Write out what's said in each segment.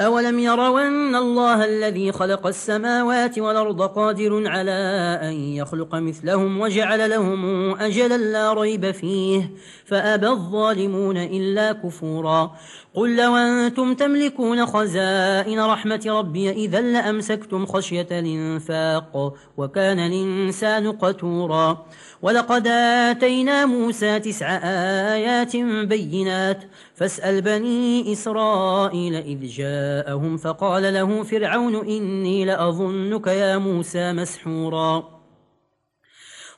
أولم يروا أن الله الذي خلق السماوات والأرض قادر على أن يخلق مثلهم وجعل لهم أجلا لا ريب فيه فأبى الظالمون إلا كفورا قل لو أنتم تملكون خزائن رحمة ربي إذا لأمسكتم خشية الإنفاق وكان الإنسان قتورا ولقد آتينا موسى تسع آيات بينات فاسأل بني إسرائيل إذ جاءوا جاءهم فقال له فرعون إني لأظنك يا موسى مسحورا.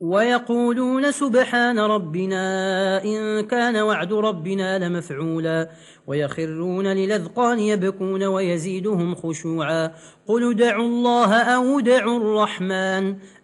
ويقولون سبحان ربنا إن كان وعد ربنا لمفعولا ويخرون للذقان يبكون ويزيدهم خشوعا قل دعوا الله أو دعوا الرحمن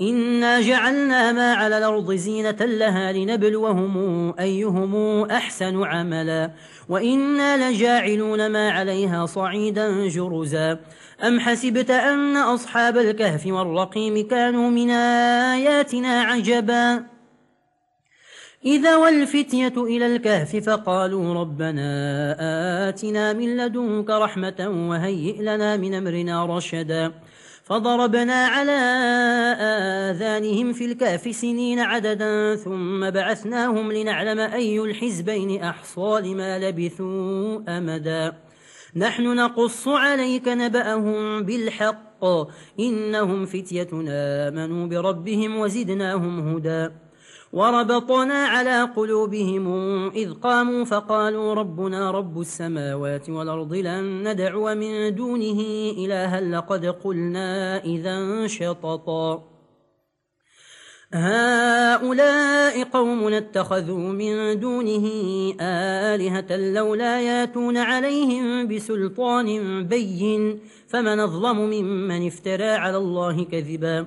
إنا جعلنا ما على الأرض زينة لها لنبلوهم أيهم أحسن عملا وإنا لجاعلون ما عليها صعيدا جرزا أم حسبت أن أصحاب الكهف والرقيم كانوا من آياتنا عجبا إذا والفتية إلى الكهف فقالوا ربنا آتنا من لدنك رحمة وهيئ لنا من أمرنا رشدا فضربنا على آذانهم في الكاف سنين عددا ثم بعثناهم لنعلم أي الحزبين أحصى لما لبثوا أمدا. نحن نقص عليك نبأهم بالحق إنهم فتية آمنوا بربهم وزدناهم هدى. وربطنا على قلوبهم إذ قاموا فقالوا ربنا رب السماوات والأرض لن ندعو من دونه إلها لقد قلنا إذا شططا. هؤلاء قوم اتخذوا من دونه آلهة لولا ياتون عليهم بسلطان بين فمن ظلم ممن افترى على الله كذبا.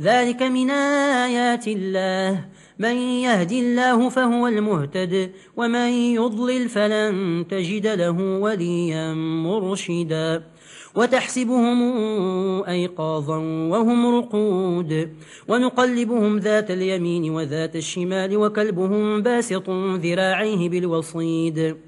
ذلك من آيات الله. من يهدي الله فهو المهتد ومن يضلل فلن تجد له وليا مرشدا. وتحسبهم أيقاظا وهم رقود. ونقلبهم ذات اليمين وذات الشمال وكلبهم باسط ذراعيه بالوصيد.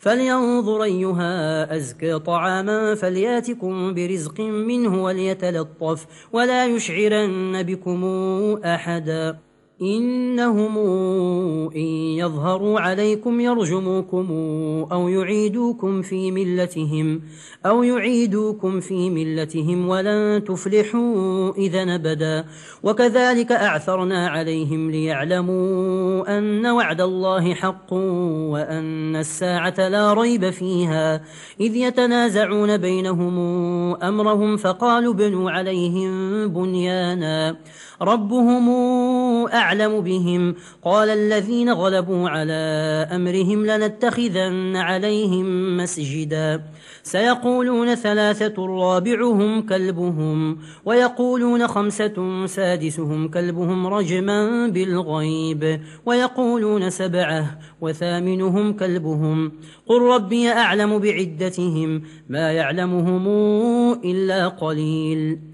فلينظر أيها أزكى طعاما فلياتكم برزق منه وليتلطف ولا يشعرن بكم أحدا إنهم إن يظهروا عليكم يرجموكم أو يعيدوكم في ملتهم أو يعيدوكم في ملتهم ولن تفلحوا إذا نبدا. وكذلك أعثرنا عليهم ليعلموا أن وعد الله حق وأن الساعة لا ريب فيها. إذ يتنازعون بينهم أمرهم فقالوا بنوا عليهم بنيانا. ربهم أعلم أعلم بهم. قال الذين غلبوا على أمرهم لنتخذن عليهم مسجدا. سيقولون ثلاثة رابعهم كلبهم ويقولون خمسة سادسهم كلبهم رجما بالغيب ويقولون سبعة وثامنهم كلبهم. قل ربي أعلم بعدتهم ما يعلمهم إلا قليل.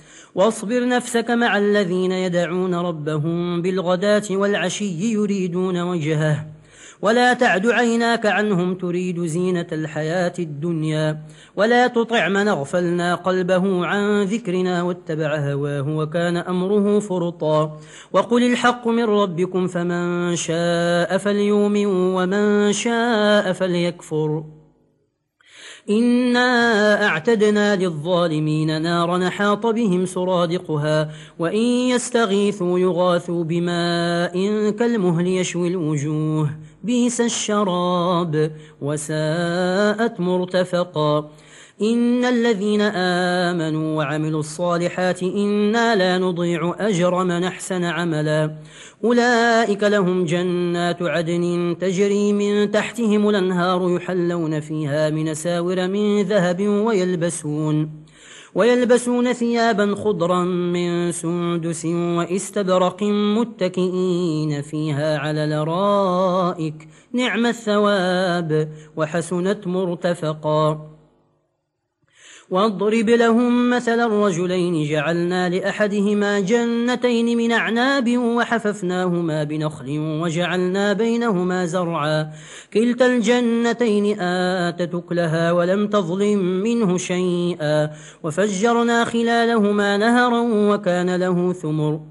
واصبر نفسك مع الذين يدعون ربهم بالغداة والعشي يريدون وجهه. ولا تعد عيناك عنهم تريد زينة الحياة الدنيا. ولا تطع من اغفلنا قلبه عن ذكرنا واتبع هواه وكان أمره فرطا. وقل الحق من ربكم فمن شاء فليؤمن ومن شاء فليكفر. إنا أعتدنا للظالمين نارا حاط بهم سرادقها وإن يستغيثوا يغاثوا بماء كالمهل يشوي الوجوه بيس الشراب وساءت مرتفقا إن الذين آمنوا وعملوا الصالحات إنا لا نضيع أجر من أحسن عملا. أولئك لهم جنات عدن تجري من تحتهم الأنهار يحلون فيها من ساور من ذهب ويلبسون. ويلبسون ثيابا خضرا من سندس وإستبرق متكئين فيها على لرائك نعم الثواب وحسنت مرتفقا. واضرب لهم مثلا رجلين جعلنا لأحدهما جنتين من أعناب وحففناهما بنخل وجعلنا بينهما زرعا. كلتا الجنتين آتتك لها ولم تظلم منه شيئا. وفجرنا خلالهما نهرا وكان له ثمر.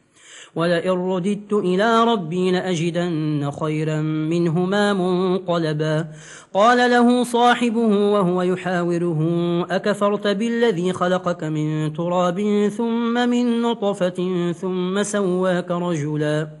ولئن رددت إلى ربي لأجدن خيرا منهما منقلبا قال له صاحبه وهو يحاوره أكفرت بالذي خلقك من تراب ثم من نطفة ثم سواك رجلا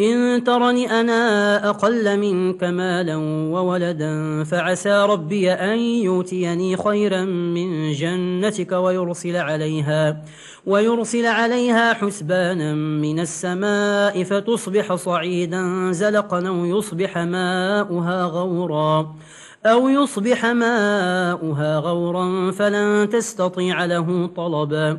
إن ترني أنا أقل منك مالا وولدا فعسى ربي أن يوتيني خيرا من جنتك ويرسل عليها, ويرسل عليها حسبانا من السماء فتصبح صعيدا زلقا ويصبح ماؤها غورا أو يصبح ماؤها غورا فلن تستطيع له طلبا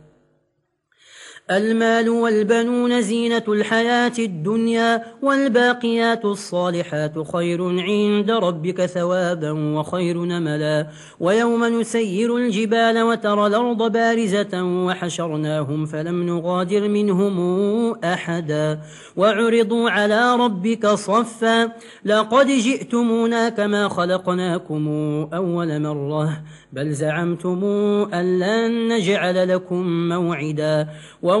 المال والبنون زينة الحياة الدنيا والباقيات الصالحات خير عند ربك ثوابا وخير نملا. ويوم نسير الجبال وترى الأرض بارزة وحشرناهم فلم نغادر منهم أحدا. وعرضوا على ربك صفا لقد جئتمونا كما خلقناكم أول مرة. بل زعمتم أن لن نجعل لكم موعدا. وعرضوا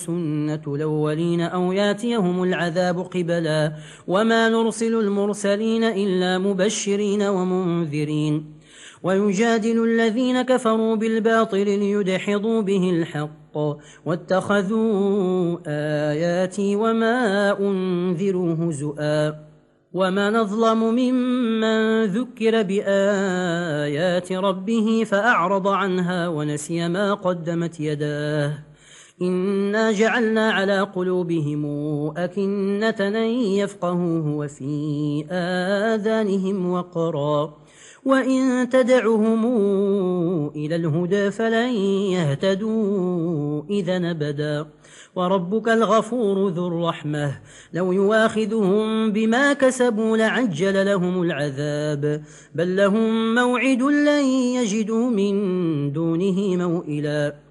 سنة الأولين أو ياتيهم العذاب قبلا وما نرسل المرسلين إلا مبشرين ومنذرين ويجادل الذين كفروا بالباطل ليدحضوا به الحق واتخذوا آياتي وما أنذروا هزؤا ومن نظلم ممن ذكر بآيات ربه فأعرض عنها ونسي ما قدمت يداه إنا جعلنا على قلوبهم أكنة يفقهوه وفي آذانهم وقرا وإن تدعهم إلى الهدى فلن يهتدوا إذا نبدا وربك الغفور ذو الرحمة لو يواخذهم بما كسبوا لعجل لهم العذاب بل لهم موعد لن يجدوا من دونه موئلا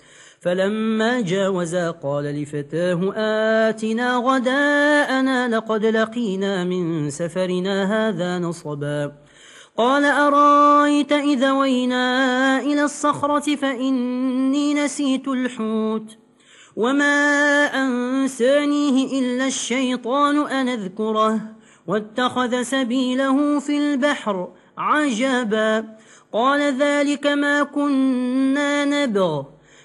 فلما جاوزا قال لفتاه آتنا غداءنا لقد لقينا من سفرنا هذا نصبا. قال أرأيت إذا وينا إلى الصخرة فإني نسيت الحوت. وما أنسانيه إلا الشيطان أن أذكره. واتخذ سبيله في البحر عجبا. قال ذلك ما كنا نبغ.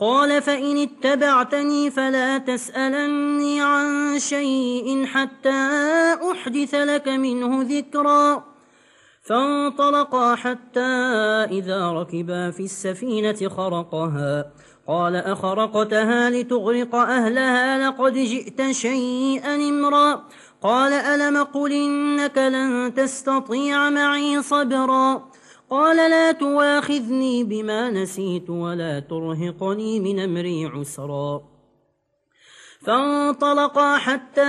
قال فإن اتبعتني فلا تسألني عن شيء حتى أحدث لك منه ذكرا. فانطلقا حتى إذا ركبا في السفينة خرقها. قال أخرقتها لتغرق أهلها لقد جئت شيئا امرا. قال ألم قل إنك لن تستطيع معي صبرا. قال لا تواخذني بما نسيت ولا ترهقني من أمري عسرا. فانطلقا حتى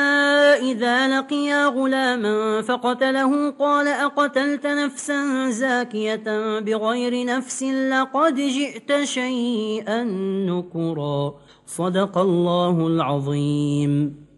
إذا لقيا غلاما فقتله قال أقتلت نفسا زاكية بغير نفس لقد جئت شيئا نكرا. صدق الله العظيم.